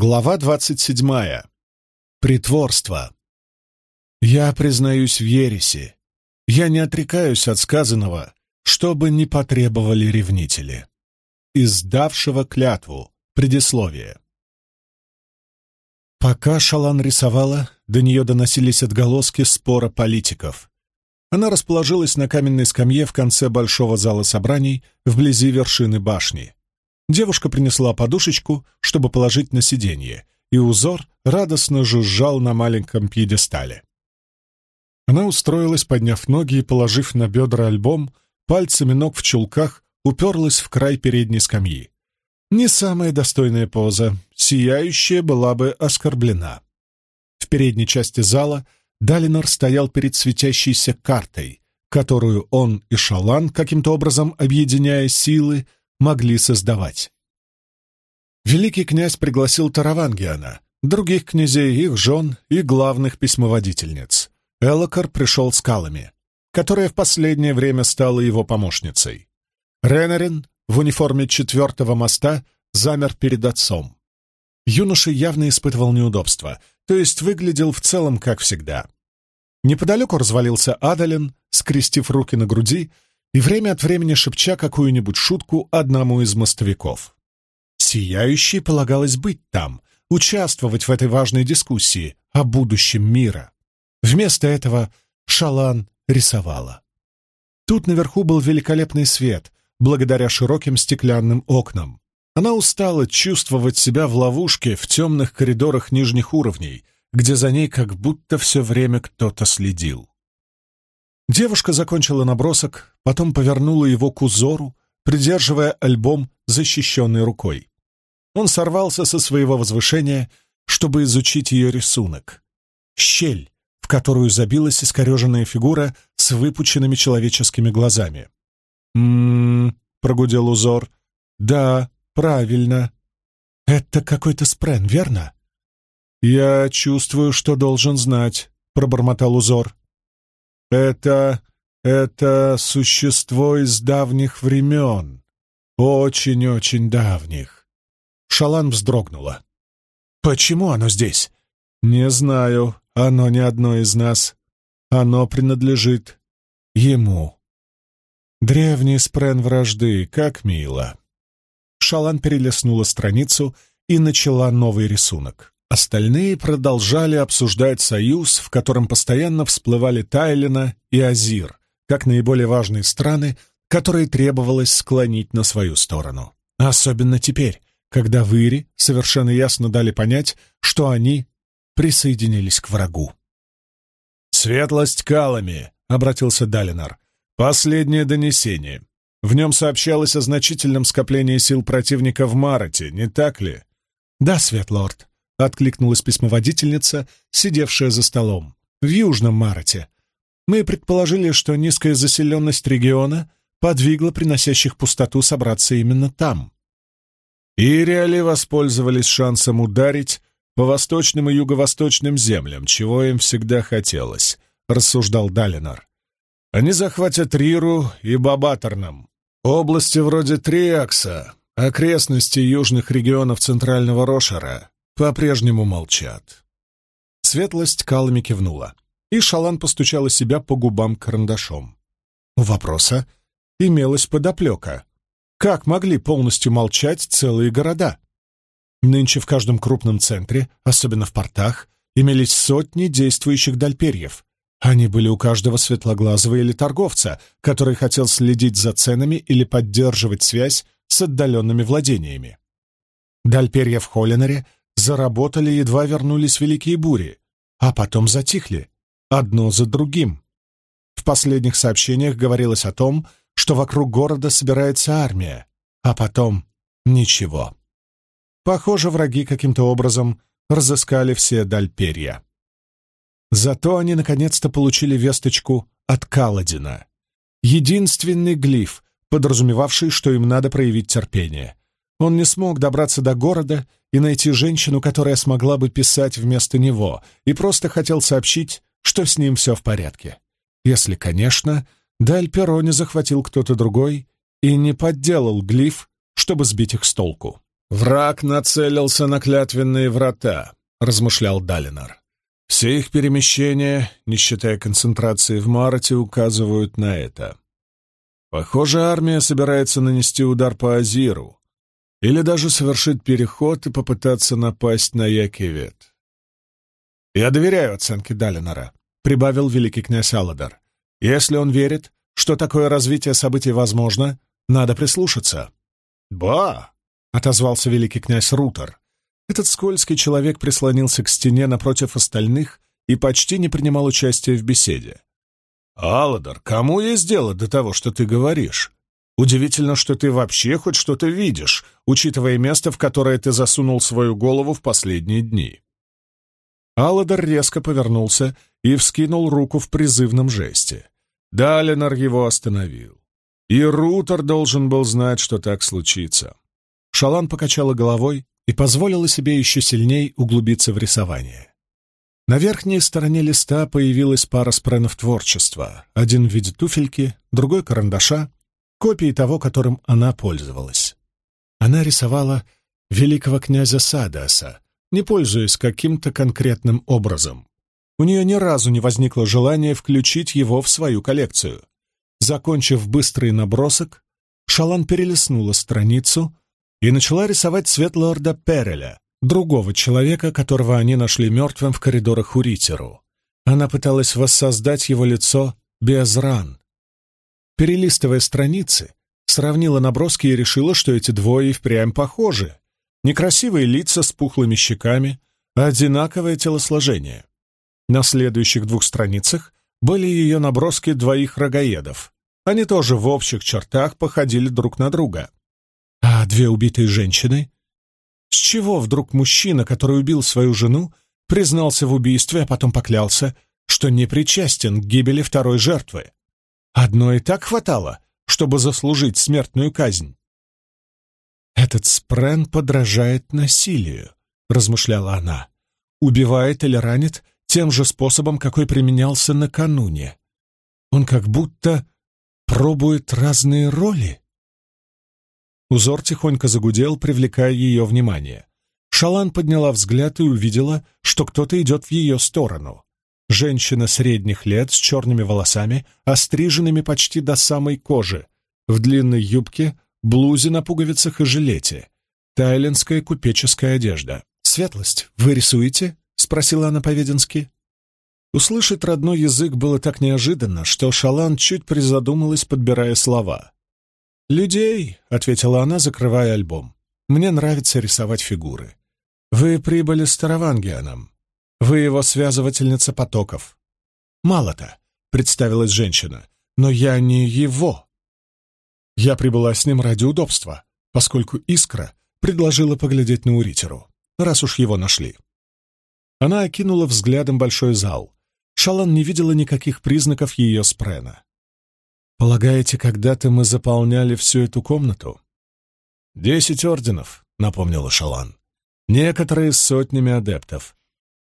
Глава двадцать седьмая. Притворство. Я признаюсь в ересе. Я не отрекаюсь от сказанного, чтобы не потребовали ревнители. Издавшего клятву. Предисловие. Пока Шалан рисовала, до нее доносились отголоски спора политиков. Она расположилась на каменной скамье в конце большого зала собраний вблизи вершины башни. Девушка принесла подушечку, чтобы положить на сиденье, и узор радостно жужжал на маленьком пьедестале. Она устроилась, подняв ноги и положив на бедра альбом, пальцами ног в чулках уперлась в край передней скамьи. Не самая достойная поза, сияющая была бы оскорблена. В передней части зала Далинор стоял перед светящейся картой, которую он и Шалан, каким-то образом объединяя силы, могли создавать. Великий князь пригласил Таравангиана, других князей, их жен и главных письмоводительниц. Элокар пришел с Калами, которая в последнее время стала его помощницей. Ренарин в униформе четвертого моста замер перед отцом. Юноша явно испытывал неудобства, то есть выглядел в целом как всегда. Неподалеку развалился Адалин, скрестив руки на груди и время от времени шепча какую-нибудь шутку одному из мостовиков. Сияющей полагалось быть там, участвовать в этой важной дискуссии о будущем мира. Вместо этого Шалан рисовала. Тут наверху был великолепный свет, благодаря широким стеклянным окнам. Она устала чувствовать себя в ловушке в темных коридорах нижних уровней, где за ней как будто все время кто-то следил. Девушка закончила набросок, потом повернула его к узору, придерживая альбом защищенной рукой. Он сорвался со своего возвышения, чтобы изучить ее рисунок. Щель, в которую забилась искореженная фигура с выпученными человеческими глазами. «М-м-м», прогудел узор. «Да, правильно. Это какой-то спрен, верно?» «Я чувствую, что должен знать», — пробормотал узор. Это... это существо из давних времен. Очень-очень давних. Шалан вздрогнула. «Почему оно здесь?» «Не знаю. Оно не одно из нас. Оно принадлежит ему». Древний спрен вражды, как мило. Шалан перелистнула страницу и начала новый рисунок. Остальные продолжали обсуждать союз, в котором постоянно всплывали Тайлина и Азир, как наиболее важные страны, которые требовалось склонить на свою сторону. Особенно теперь, когда в Ире совершенно ясно дали понять, что они присоединились к врагу. «Светлость Калами», — обратился Далинар. «Последнее донесение. В нем сообщалось о значительном скоплении сил противника в Марате, не так ли?» «Да, Светлорд», — откликнулась письмоводительница, сидевшая за столом. «В Южном Марате. Мы предположили, что низкая заселенность региона подвигла приносящих пустоту собраться именно там». Ириали воспользовались шансом ударить по восточным и юго-восточным землям, чего им всегда хотелось, — рассуждал Далинар. Они захватят Риру и Бабаторном, области вроде Триакса, окрестности южных регионов Центрального Рошера, по-прежнему молчат. Светлость калами кивнула, и Шалан постучала себя по губам карандашом. У вопроса имелась подоплека. Как могли полностью молчать целые города? Нынче в каждом крупном центре, особенно в портах, имелись сотни действующих дальперьев. Они были у каждого светлоглазого или торговца, который хотел следить за ценами или поддерживать связь с отдаленными владениями. Дальперья в Холлинере заработали, едва вернулись великие бури, а потом затихли, одно за другим. В последних сообщениях говорилось о том, что вокруг города собирается армия, а потом ничего. Похоже, враги каким-то образом разыскали все Дальперья. Зато они наконец-то получили весточку от Каладина. Единственный глиф, подразумевавший, что им надо проявить терпение. Он не смог добраться до города и найти женщину, которая смогла бы писать вместо него, и просто хотел сообщить, что с ним все в порядке. Если, конечно, Даль Перо не захватил кто-то другой и не подделал глиф, чтобы сбить их с толку. «Враг нацелился на клятвенные врата», — размышлял Далинар. «Все их перемещения, не считая концентрации в Марте, указывают на это. Похоже, армия собирается нанести удар по Азиру или даже совершить переход и попытаться напасть на Якивет. «Я доверяю оценке Далинора», — прибавил великий князь Алладар. «Если он верит, что такое развитие событий возможно, надо прислушаться». «Ба!» — отозвался великий князь Рутер. Этот скользкий человек прислонился к стене напротив остальных и почти не принимал участия в беседе. «Алладар, кому есть дело до того, что ты говоришь? Удивительно, что ты вообще хоть что-то видишь, учитывая место, в которое ты засунул свою голову в последние дни». Алладар резко повернулся и вскинул руку в призывном жесте. Далинар его остановил. И Рутер должен был знать, что так случится. Шалан покачала головой и позволила себе еще сильней углубиться в рисование. На верхней стороне листа появилась пара спренов творчества, один в виде туфельки, другой — карандаша, копии того, которым она пользовалась. Она рисовала великого князя Садаса, не пользуясь каким-то конкретным образом. У нее ни разу не возникло желания включить его в свою коллекцию. Закончив быстрый набросок, Шалан перелистнула страницу и начала рисовать цвет лорда Переля, другого человека, которого они нашли мертвым в коридорах Уритеру. Она пыталась воссоздать его лицо без ран. Перелистывая страницы, сравнила наброски и решила, что эти двое впрямь похожи. Некрасивые лица с пухлыми щеками, одинаковое телосложение. На следующих двух страницах были ее наброски двоих рогаедов. Они тоже в общих чертах походили друг на друга. А две убитые женщины с чего вдруг мужчина, который убил свою жену, признался в убийстве, а потом поклялся, что не причастен к гибели второй жертвы? Одно и так хватало, чтобы заслужить смертную казнь. «Этот спрен подражает насилию», — размышляла она. «Убивает или ранит тем же способом, какой применялся накануне. Он как будто пробует разные роли». Узор тихонько загудел, привлекая ее внимание. Шалан подняла взгляд и увидела, что кто-то идет в ее сторону. Женщина средних лет с черными волосами, остриженными почти до самой кожи, в длинной юбке, блузе на пуговицах и жилете. Тайлинская купеческая одежда. «Светлость, вы рисуете?» — спросила она по-веденски. Услышать родной язык было так неожиданно, что Шалан чуть призадумалась, подбирая слова. «Людей», — ответила она, закрывая альбом. «Мне нравится рисовать фигуры. Вы прибыли с Таравангианом. Вы его связывательница потоков». «Мало-то», — представилась женщина, — «но я не его». Я прибыла с ним ради удобства, поскольку Искра предложила поглядеть на Уритеру, раз уж его нашли. Она окинула взглядом большой зал. Шалан не видела никаких признаков ее спрена. «Полагаете, когда-то мы заполняли всю эту комнату?» «Десять орденов», — напомнила Шалан. «Некоторые с сотнями адептов.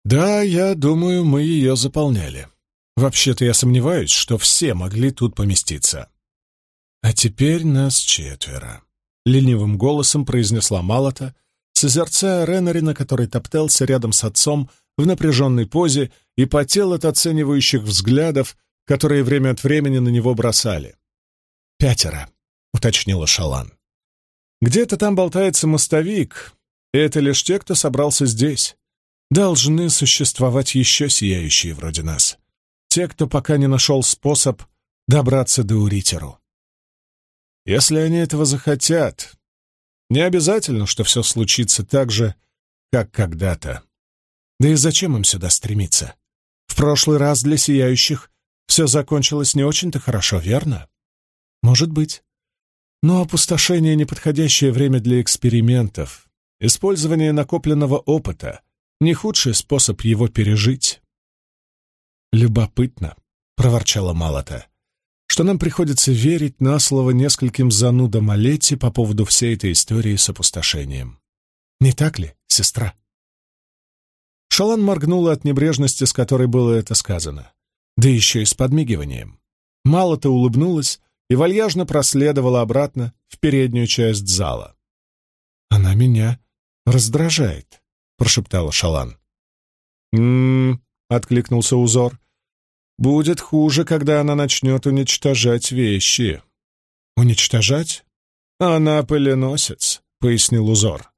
Да, я думаю, мы ее заполняли. Вообще-то я сомневаюсь, что все могли тут поместиться». «А теперь нас четверо», — ленивым голосом произнесла Малата, созерцая Ренарина, который топтался рядом с отцом в напряженной позе и потел от оценивающих взглядов, которые время от времени на него бросали. «Пятеро», — уточнила Шалан. «Где-то там болтается мостовик, и это лишь те, кто собрался здесь. Должны существовать еще сияющие вроде нас. Те, кто пока не нашел способ добраться до Уритеру. Если они этого захотят, не обязательно, что все случится так же, как когда-то. Да и зачем им сюда стремиться? В прошлый раз для сияющих все закончилось не очень-то хорошо, верно? Может быть. Но опустошение — неподходящее время для экспериментов. Использование накопленного опыта — не худший способ его пережить. «Любопытно», — проворчала Малата, «что нам приходится верить на слово нескольким занудам Олете по поводу всей этой истории с опустошением. Не так ли, сестра?» Шалан моргнула от небрежности, с которой было это сказано да еще и с подмигиванием. Мало-то улыбнулась и вальяжно проследовала обратно в переднюю часть зала. «Она меня раздражает», — прошептала Шалан. «М-м-м», откликнулся узор. «Будет хуже, когда она начнет уничтожать вещи». «Уничтожать?» «Она пыленосец», — пояснил узор.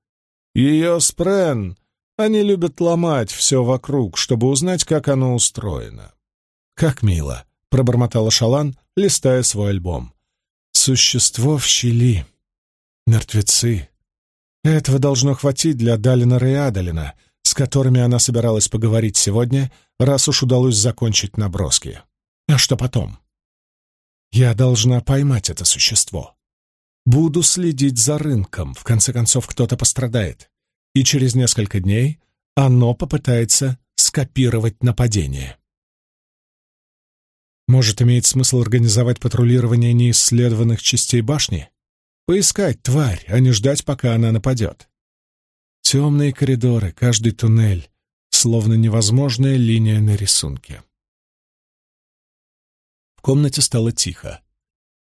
«Ее спрен они любят ломать все вокруг, чтобы узнать, как оно устроено. «Как мило!» — пробормотала Шалан, листая свой альбом. «Существо в щели. Мертвецы. Этого должно хватить для Далинора и Адалина, с которыми она собиралась поговорить сегодня, раз уж удалось закончить наброски. А что потом? Я должна поймать это существо. Буду следить за рынком, в конце концов кто-то пострадает и через несколько дней оно попытается скопировать нападение. Может, имеет смысл организовать патрулирование неисследованных частей башни? Поискать тварь, а не ждать, пока она нападет. Темные коридоры, каждый туннель, словно невозможная линия на рисунке. В комнате стало тихо.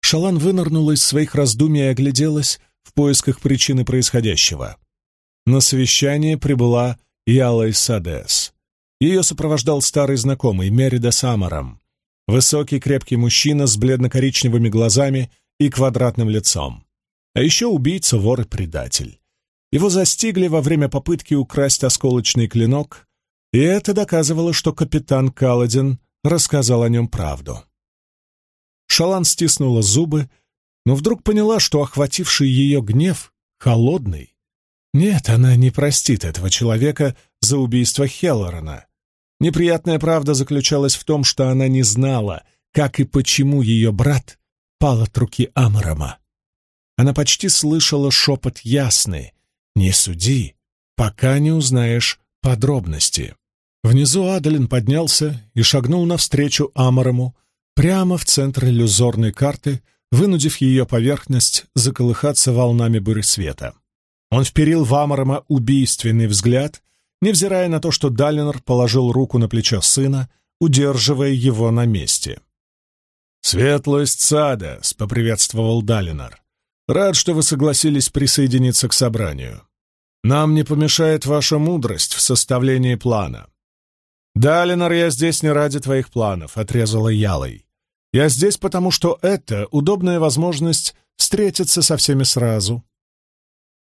Шалан вынырнула из своих раздумий и огляделась в поисках причины происходящего. На совещание прибыла Яла Садес. Ее сопровождал старый знакомый Мерида Самаром, высокий крепкий мужчина с бледно-коричневыми глазами и квадратным лицом. А еще убийца, вор и предатель. Его застигли во время попытки украсть осколочный клинок, и это доказывало, что капитан Каладин рассказал о нем правду. Шалан стиснула зубы, но вдруг поняла, что охвативший ее гнев холодный нет, она не простит этого человека за убийство Хеллорана. Неприятная правда заключалась в том, что она не знала, как и почему ее брат пал от руки Амарама. Она почти слышала шепот ясный «Не суди, пока не узнаешь подробности». Внизу Адалин поднялся и шагнул навстречу Амарому прямо в центр иллюзорной карты, вынудив ее поверхность заколыхаться волнами буры света. Он вперил в Амарама убийственный взгляд, невзирая на то, что Далинор положил руку на плечо сына, удерживая его на месте. «Светлость сада!» — поприветствовал Далинор. «Рад, что вы согласились присоединиться к собранию. Нам не помешает ваша мудрость в составлении плана». «Далинор, я здесь не ради твоих планов», — отрезала Ялой. «Я здесь потому, что это удобная возможность встретиться со всеми сразу,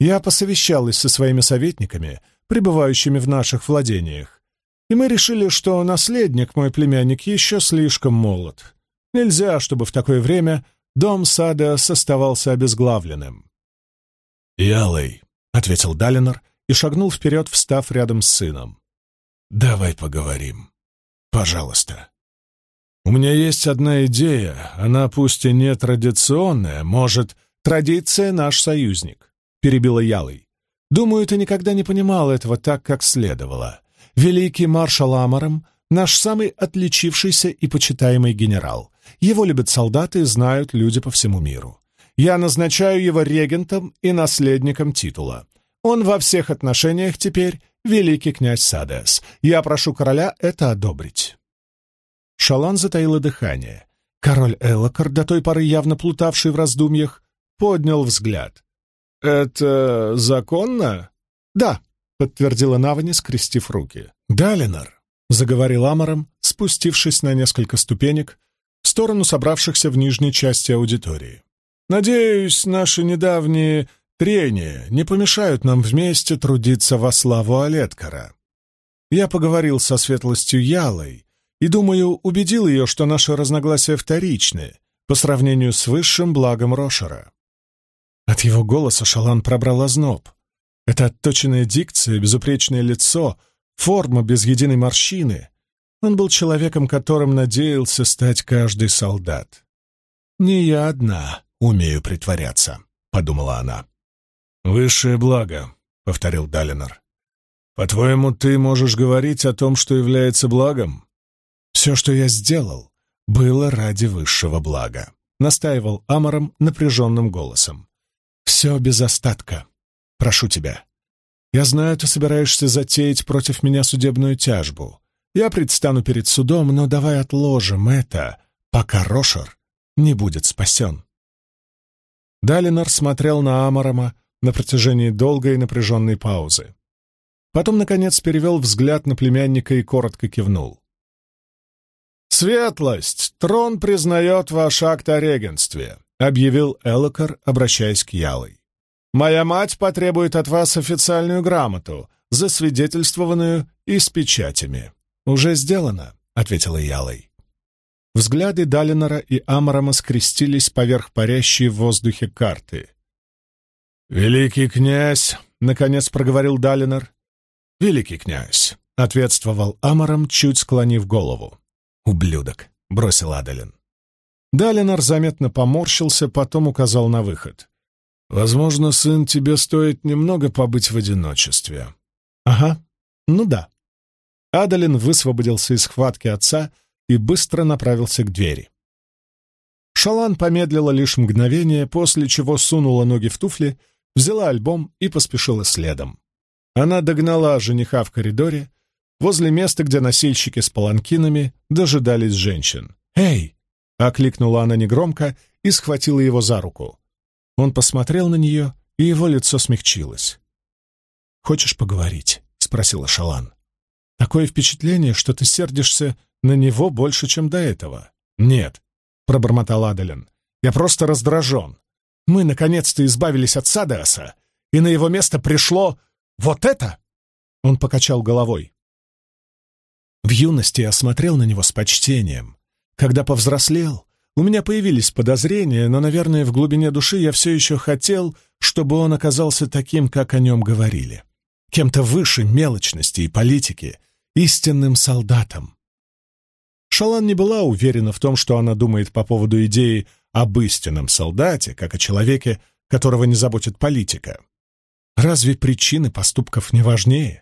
я посовещалась со своими советниками, пребывающими в наших владениях, и мы решили, что наследник, мой племянник, еще слишком молод. Нельзя, чтобы в такое время дом сада оставался обезглавленным. «Ялой», — ответил Далинор и шагнул вперед, встав рядом с сыном. «Давай поговорим. Пожалуйста. У меня есть одна идея, она пусть и не традиционная, может, традиция наш союзник. — перебила Ялой. «Думаю, ты никогда не понимал этого так, как следовало. Великий маршал Амаром — наш самый отличившийся и почитаемый генерал. Его любят солдаты и знают люди по всему миру. Я назначаю его регентом и наследником титула. Он во всех отношениях теперь великий князь Садес. Я прошу короля это одобрить». Шалан затаила дыхание. Король Элокар, до той поры явно плутавший в раздумьях, поднял взгляд. «Это законно?» «Да», — подтвердила Навани, скрестив руки. «Далинор», — заговорил Амором, спустившись на несколько ступенек в сторону собравшихся в нижней части аудитории. «Надеюсь, наши недавние трения не помешают нам вместе трудиться во славу Олеткара. Я поговорил со светлостью Ялой и, думаю, убедил ее, что наши разногласия вторичны по сравнению с высшим благом Рошера. От его голоса Шалан пробрала зноб. Это отточенная дикция, безупречное лицо, форма без единой морщины. Он был человеком, которым надеялся стать каждый солдат. «Не я одна умею притворяться», — подумала она. «Высшее благо», — повторил Далинор. «По-твоему, ты можешь говорить о том, что является благом?» «Все, что я сделал, было ради высшего блага», — настаивал Амором напряженным голосом. Все без остатка. Прошу тебя. Я знаю, ты собираешься затеять против меня судебную тяжбу. Я предстану перед судом, но давай отложим это, пока Рошер не будет спасен. Далинор смотрел на Амарама, на протяжении долгой и напряженной паузы. Потом, наконец, перевел взгляд на племянника и коротко кивнул. «Светлость! Трон признает ваш акт о регенстве», — объявил Элокар, обращаясь к Ялой. «Моя мать потребует от вас официальную грамоту, засвидетельствованную и с печатями». «Уже сделано», — ответила Ялой. Взгляды Далинора и Амарама скрестились поверх парящей в воздухе карты. «Великий князь!» — наконец проговорил Далинор. «Великий князь!» — ответствовал Амарам, чуть склонив голову. «Ублюдок!» — бросил Адалин. Далинор заметно поморщился, потом указал на выход. «Возможно, сын, тебе стоит немного побыть в одиночестве». «Ага, ну да». Адалин высвободился из схватки отца и быстро направился к двери. Шалан помедлила лишь мгновение, после чего сунула ноги в туфли, взяла альбом и поспешила следом. Она догнала жениха в коридоре, возле места, где носильщики с паланкинами дожидались женщин. «Эй!» — окликнула она негромко и схватила его за руку. Он посмотрел на нее, и его лицо смягчилось. «Хочешь поговорить?» — спросила Шалан. «Такое впечатление, что ты сердишься на него больше, чем до этого». «Нет», — пробормотал Адалин. «Я просто раздражен. Мы, наконец-то, избавились от Садеаса, и на его место пришло вот это!» Он покачал головой. В юности я смотрел на него с почтением. Когда повзрослел, у меня появились подозрения, но, наверное, в глубине души я все еще хотел, чтобы он оказался таким, как о нем говорили. Кем-то выше мелочности и политики, истинным солдатом. Шалан не была уверена в том, что она думает по поводу идеи об истинном солдате, как о человеке, которого не заботит политика. Разве причины поступков не важнее?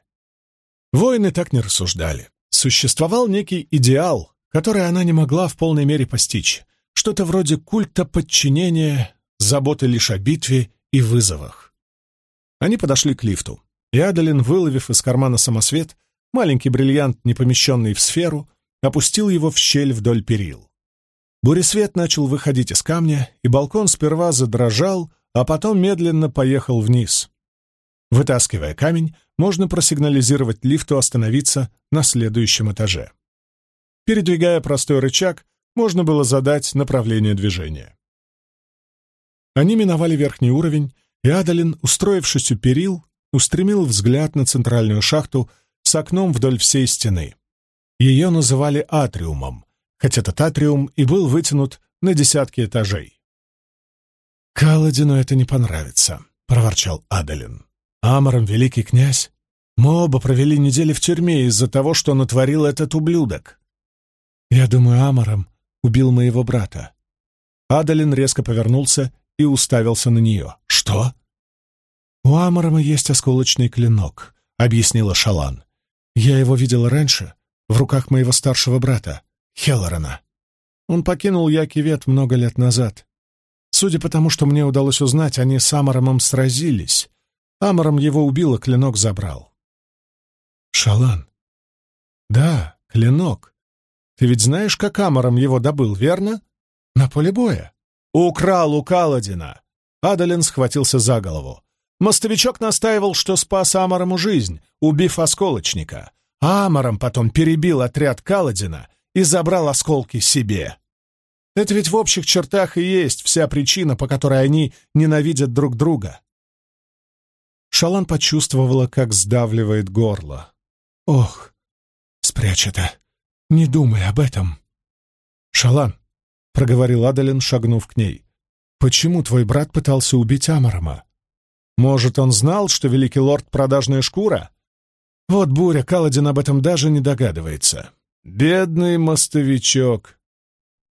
Воины так не рассуждали. Существовал некий идеал, который она не могла в полной мере постичь. Что-то вроде культа подчинения, заботы лишь о битве и вызовах. Они подошли к лифту, и Адалин, выловив из кармана самосвет, маленький бриллиант, не помещенный в сферу, опустил его в щель вдоль перил. Буресвет начал выходить из камня, и балкон сперва задрожал, а потом медленно поехал вниз. Вытаскивая камень, можно просигнализировать лифту остановиться на следующем этаже. Передвигая простой рычаг, можно было задать направление движения. Они миновали верхний уровень, и Адалин, устроившись у перил, устремил взгляд на центральную шахту с окном вдоль всей стены. Ее называли атриумом, хотя этот атриум и был вытянут на десятки этажей. «Каладину это не понравится», — проворчал Адалин. Амором великий князь. Мы оба провели недели в тюрьме из-за того, что натворил этот ублюдок. Я думаю, Амором убил моего брата. Адалин резко повернулся и уставился на нее. «Что?» «У Аморома есть осколочный клинок», — объяснила Шалан. «Я его видел раньше, в руках моего старшего брата, Хеллорана. Он покинул Якивет много лет назад. Судя по тому, что мне удалось узнать, они с Аморомом сразились, Амором его убил, и клинок забрал. Шалан. Да, клинок. Ты ведь знаешь, как Амором его добыл, верно? На поле боя. Украл у Каладина. Адалин схватился за голову. Мостовичок настаивал, что спас Аморому жизнь, убив осколочника. Амором потом перебил отряд Каладина и забрал осколки себе. Это ведь в общих чертах и есть вся причина, по которой они ненавидят друг друга. Шалан почувствовала, как сдавливает горло. «Ох, спрячь это! Не думай об этом!» «Шалан!» — проговорил Адалин, шагнув к ней. «Почему твой брат пытался убить Амарама? Может, он знал, что великий лорд — продажная шкура? Вот буря, Каладин об этом даже не догадывается. Бедный мостовичок!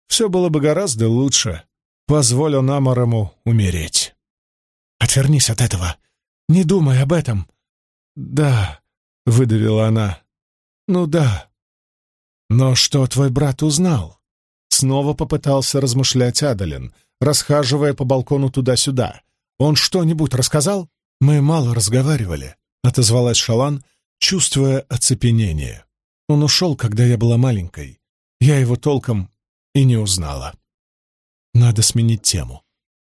Все было бы гораздо лучше. Позволь он умереть. Отвернись от этого не думай об этом!» «Да», — выдавила она. «Ну да». «Но что твой брат узнал?» Снова попытался размышлять Адалин, расхаживая по балкону туда-сюда. «Он что-нибудь рассказал?» «Мы мало разговаривали», — отозвалась Шалан, чувствуя оцепенение. «Он ушел, когда я была маленькой. Я его толком и не узнала». «Надо сменить тему».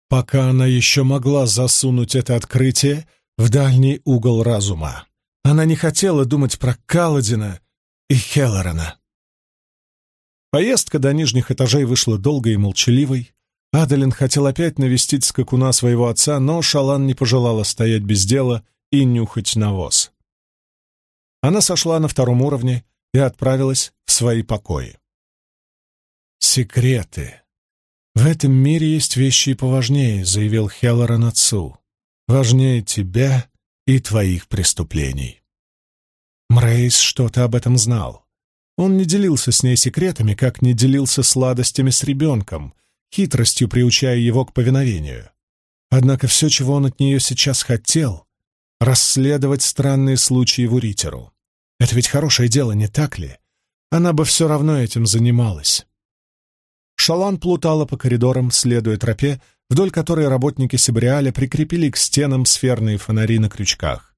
пока она еще могла засунуть это открытие в дальний угол разума. Она не хотела думать про Каладина и Хеллорана. Поездка до нижних этажей вышла долгой и молчаливой. Адалин хотел опять навестить скакуна своего отца, но Шалан не пожелала стоять без дела и нюхать навоз. Она сошла на втором уровне и отправилась в свои покои. «Секреты. В этом мире есть вещи и поважнее», — заявил Хеллоран отцу. «Важнее тебя и твоих преступлений». Мрейс что-то об этом знал. Он не делился с ней секретами, как не делился сладостями с ребенком, хитростью приучая его к повиновению. Однако все, чего он от нее сейчас хотел — расследовать странные случаи в Уритеру. Это ведь хорошее дело, не так ли? Она бы все равно этим занималась. Шалан плутала по коридорам, следуя тропе, вдоль которой работники Сибриаля прикрепили к стенам сферные фонари на крючках.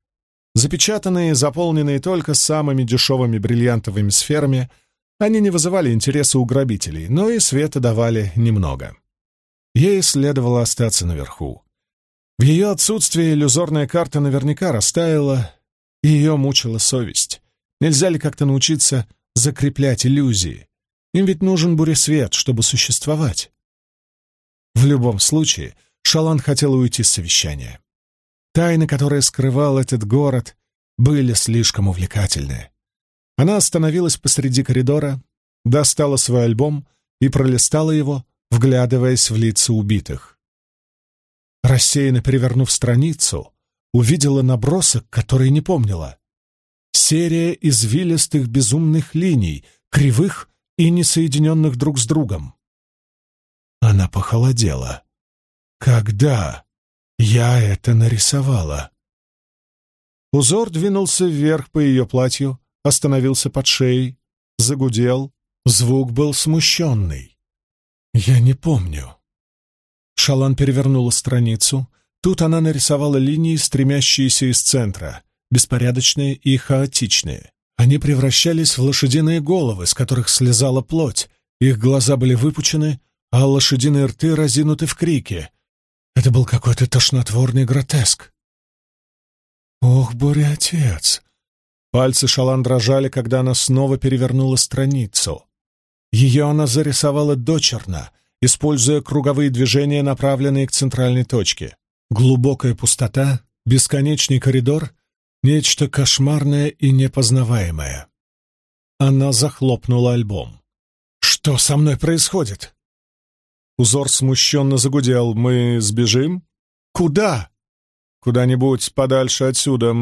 Запечатанные, заполненные только самыми дешевыми бриллиантовыми сферами, они не вызывали интереса у грабителей, но и света давали немного. Ей следовало остаться наверху. В ее отсутствие иллюзорная карта наверняка растаяла, и ее мучила совесть. Нельзя ли как-то научиться закреплять иллюзии? Им ведь нужен буресвет, чтобы существовать. В любом случае, Шалан хотела уйти с совещания. Тайны, которые скрывал этот город, были слишком увлекательны. Она остановилась посреди коридора, достала свой альбом и пролистала его, вглядываясь в лица убитых. Рассеянно перевернув страницу, увидела набросок, который не помнила. Серия извилистых безумных линий, кривых и несоединенных друг с другом. Она похолодела. Когда? Я это нарисовала. Узор двинулся вверх по ее платью, остановился под шеей, загудел. Звук был смущенный. Я не помню. Шалан перевернула страницу. Тут она нарисовала линии, стремящиеся из центра, беспорядочные и хаотичные. Они превращались в лошадиные головы, с которых слезала плоть. Их глаза были выпучены, а лошадиные рты разинуты в крике — это был какой-то тошнотворный гротеск. «Ох, буря-отец!» Пальцы Шалан дрожали, когда она снова перевернула страницу. Ее она зарисовала дочерно, используя круговые движения, направленные к центральной точке. Глубокая пустота, бесконечный коридор, нечто кошмарное и непознаваемое. Она захлопнула альбом. «Что со мной происходит?» Узор смущенно загудел. «Мы сбежим?» «Куда?» «Куда-нибудь подальше отсюда.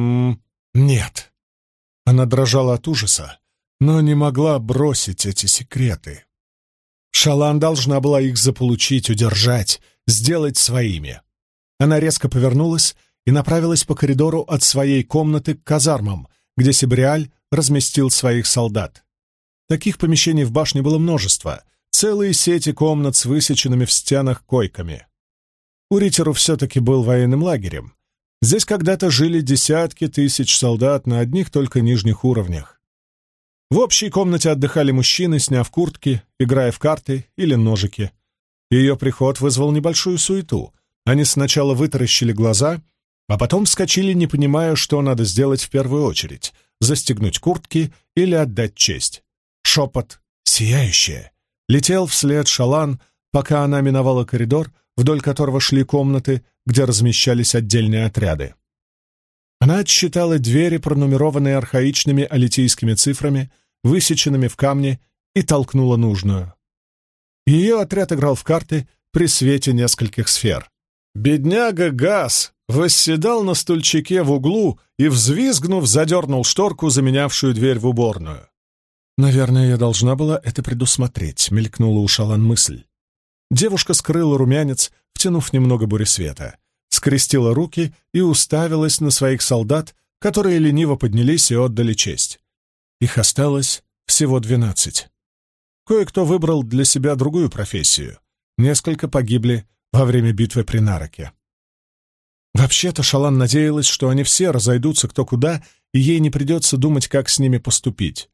«Нет». Она дрожала от ужаса, но не могла бросить эти секреты. Шалан должна была их заполучить, удержать, сделать своими. Она резко повернулась и направилась по коридору от своей комнаты к казармам, где Сибриаль разместил своих солдат. Таких помещений в башне было множество, целые сети комнат с высеченными в стенах койками. Уритеру все-таки был военным лагерем. Здесь когда-то жили десятки тысяч солдат на одних только нижних уровнях. В общей комнате отдыхали мужчины, сняв куртки, играя в карты или ножики. Ее приход вызвал небольшую суету. Они сначала вытаращили глаза, а потом вскочили, не понимая, что надо сделать в первую очередь — застегнуть куртки или отдать честь. Шепот «Сияющая!» Летел вслед Шалан, пока она миновала коридор, вдоль которого шли комнаты, где размещались отдельные отряды. Она отсчитала двери, пронумерованные архаичными алитийскими цифрами, высеченными в камне, и толкнула нужную. Ее отряд играл в карты при свете нескольких сфер. Бедняга Газ восседал на стульчике в углу и, взвизгнув, задернул шторку, заменявшую дверь в уборную. «Наверное, я должна была это предусмотреть», — мелькнула у Шалан мысль. Девушка скрыла румянец, втянув немного буресвета, скрестила руки и уставилась на своих солдат, которые лениво поднялись и отдали честь. Их осталось всего двенадцать. Кое-кто выбрал для себя другую профессию. Несколько погибли во время битвы при Нароке. Вообще-то Шалан надеялась, что они все разойдутся кто куда, и ей не придется думать, как с ними поступить.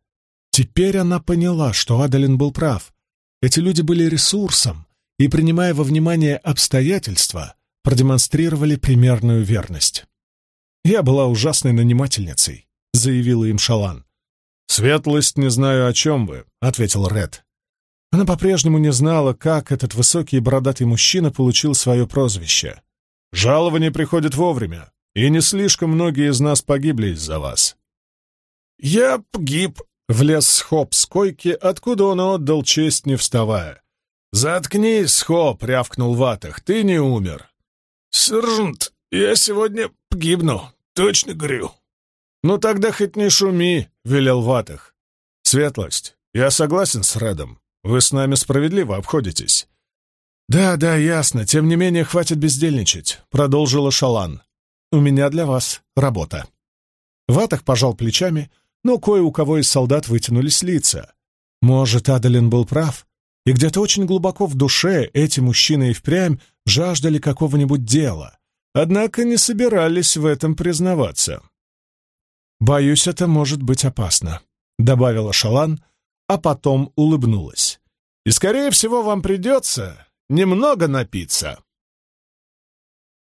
Теперь она поняла, что Адалин был прав. Эти люди были ресурсом, и, принимая во внимание обстоятельства, продемонстрировали примерную верность. «Я была ужасной нанимательницей», — заявила им Шалан. «Светлость, не знаю, о чем вы», — ответил Ред. Она по-прежнему не знала, как этот высокий и бородатый мужчина получил свое прозвище. «Жалование приходит вовремя, и не слишком многие из нас погибли из-за вас». «Я погиб», — влез Хоп с койки, откуда он отдал честь, не вставая. «Заткнись, Хоп!» — рявкнул Ватах. «Ты не умер!» «Сержант, я сегодня погибну, точно говорю!» «Ну тогда хоть не шуми!» — велел Ватах. «Светлость, я согласен с Редом. Вы с нами справедливо обходитесь». «Да, да, ясно. Тем не менее, хватит бездельничать», — продолжила Шалан. «У меня для вас работа». Ватах пожал плечами, но кое у кого из солдат вытянулись лица. Может, Адалин был прав, и где-то очень глубоко в душе эти мужчины и впрямь жаждали какого-нибудь дела, однако не собирались в этом признаваться. «Боюсь, это может быть опасно», — добавила Шалан, а потом улыбнулась. «И, скорее всего, вам придется немного напиться».